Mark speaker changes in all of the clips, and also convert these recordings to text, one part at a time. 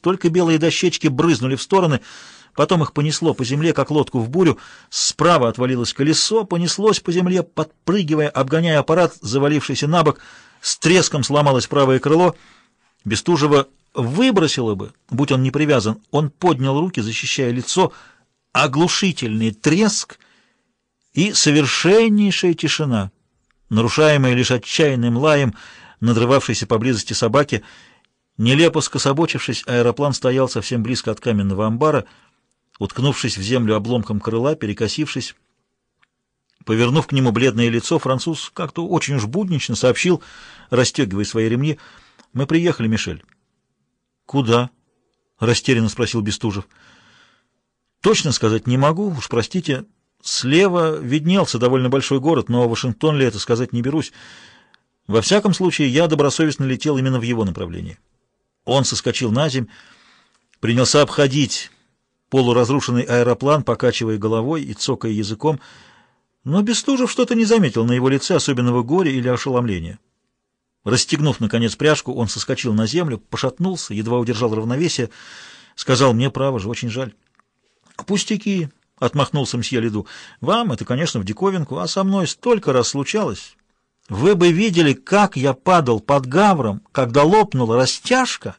Speaker 1: только белые дощечки брызнули в стороны, потом их понесло по земле, как лодку в бурю, справа отвалилось колесо, понеслось по земле, подпрыгивая, обгоняя аппарат, завалившийся на бок, с треском сломалось правое крыло. Бестужева выбросило бы, будь он не привязан, он поднял руки, защищая лицо, оглушительный треск и совершеннейшая тишина, нарушаемая лишь отчаянным лаем, надрывавшейся поблизости собаки. Нелепо скособочившись, аэроплан стоял совсем близко от каменного амбара, уткнувшись в землю обломком крыла, перекосившись. Повернув к нему бледное лицо, француз как-то очень уж буднично сообщил, расстегивая свои ремни, «Мы приехали, Мишель». «Куда?» — растерянно спросил Бестужев. «Точно сказать не могу, уж простите. Слева виднелся довольно большой город, но Вашингтон ли это сказать не берусь. Во всяком случае, я добросовестно летел именно в его направлении. Он соскочил на земь, принялся обходить полуразрушенный аэроплан, покачивая головой и цокая языком, но Бестужев что-то не заметил на его лице особенного горя или ошеломления. Расстегнув, наконец, пряжку, он соскочил на землю, пошатнулся, едва удержал равновесие, сказал, мне право же, очень жаль. «Пустяки!» — отмахнулся мсье Лиду. «Вам это, конечно, в диковинку, а со мной столько раз случалось. Вы бы видели, как я падал под гавром, когда лопнула растяжка!»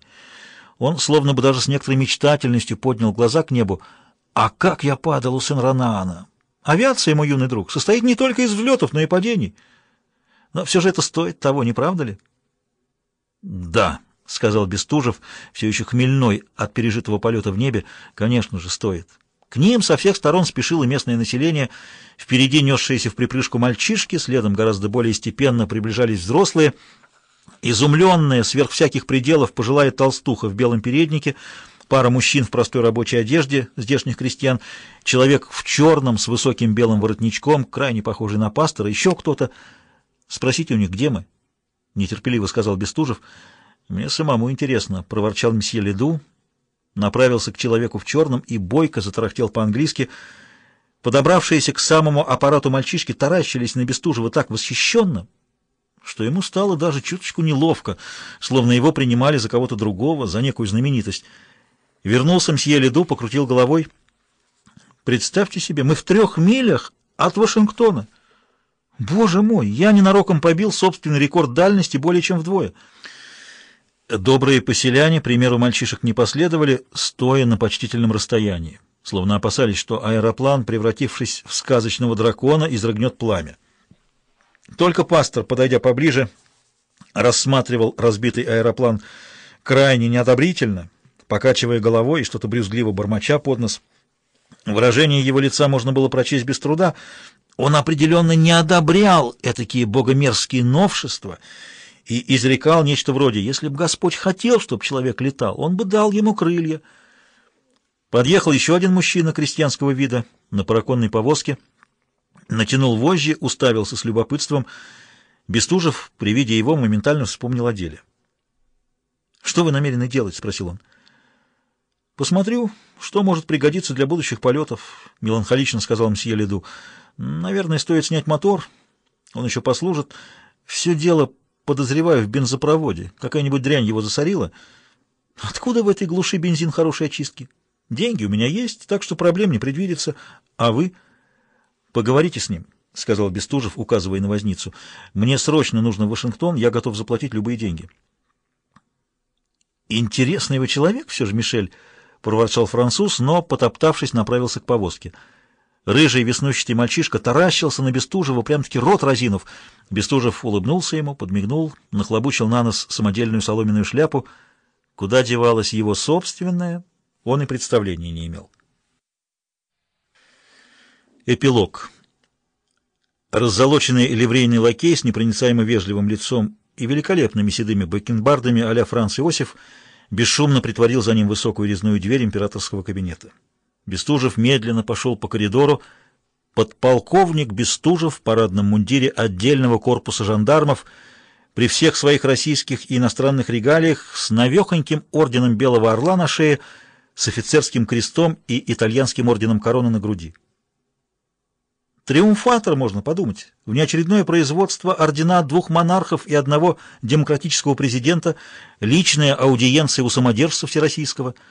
Speaker 1: Он, словно бы даже с некоторой мечтательностью, поднял глаза к небу. «А как я падал у Сен-Ронаана! Авиация, мой юный друг, состоит не только из взлетов, но и падений. Но все же это стоит того, не правда ли?» «Да», — сказал Бестужев, все еще хмельной от пережитого полета в небе, — «конечно же, стоит». К ним со всех сторон спешило местное население, впереди несшиеся в припрыжку мальчишки, следом гораздо более степенно приближались взрослые. Изумленная, сверх всяких пределов, пожилая толстуха в белом переднике, пара мужчин в простой рабочей одежде, здешних крестьян, человек в черном с высоким белым воротничком, крайне похожий на пастора, еще кто-то. «Спросите у них, где мы?» — нетерпеливо сказал Бестужев. «Мне самому интересно», — проворчал месье Леду, направился к человеку в черном и бойко затарахтел по-английски. Подобравшиеся к самому аппарату мальчишки таращились на Бестужева так восхищенно, что ему стало даже чуточку неловко, словно его принимали за кого-то другого, за некую знаменитость. Вернулся мсье Леду, покрутил головой. «Представьте себе, мы в трех милях от Вашингтона. Боже мой, я ненароком побил собственный рекорд дальности более чем вдвое». Добрые поселяне, примеру мальчишек, не последовали, стоя на почтительном расстоянии, словно опасались, что аэроплан, превратившись в сказочного дракона, изрыгнет пламя. Только пастор, подойдя поближе, рассматривал разбитый аэроплан крайне неодобрительно, покачивая головой и что-то брюзгливо бормоча под нос. Выражение его лица можно было прочесть без труда. Он определенно не одобрял этакие богомерзкие новшества — и изрекал нечто вроде «Если бы Господь хотел, чтобы человек летал, он бы дал ему крылья». Подъехал еще один мужчина крестьянского вида на параконной повозке, натянул вожжи, уставился с любопытством. Бестужев при виде его моментально вспомнил о деле. «Что вы намерены делать?» — спросил он. «Посмотрю, что может пригодиться для будущих полетов», — меланхолично сказал мсье Леду. «Наверное, стоит снять мотор, он еще послужит. Все дело подозреваю, в бензопроводе. Какая-нибудь дрянь его засорила. Откуда в этой глуши бензин хорошей очистки? Деньги у меня есть, так что проблем не предвидится. А вы? Поговорите с ним, — сказал Бестужев, указывая на возницу. Мне срочно нужно в Вашингтон, я готов заплатить любые деньги. Интересный вы человек все же, Мишель, — проворчал француз, но, потоптавшись, направился к повозке. Рыжий веснущатый мальчишка таращился на Бестужева, прям-таки рот разинув. Бестужев улыбнулся ему, подмигнул, нахлобучил на нос самодельную соломенную шляпу. Куда девалась его собственная, он и представления не имел. Эпилог. Раззолоченный ливрейный лакей с непроницаемо вежливым лицом и великолепными седыми бакенбардами а-ля Франц Иосиф бесшумно притворил за ним высокую резную дверь императорского кабинета. Бестужев медленно пошел по коридору. Подполковник Бестужев в парадном мундире отдельного корпуса жандармов при всех своих российских и иностранных регалиях с навехоньким орденом Белого Орла на шее, с офицерским крестом и итальянским орденом короны на груди. Триумфатор, можно подумать. Внеочередное производство, ордена двух монархов и одного демократического президента, личная аудиенция у самодержца всероссийского —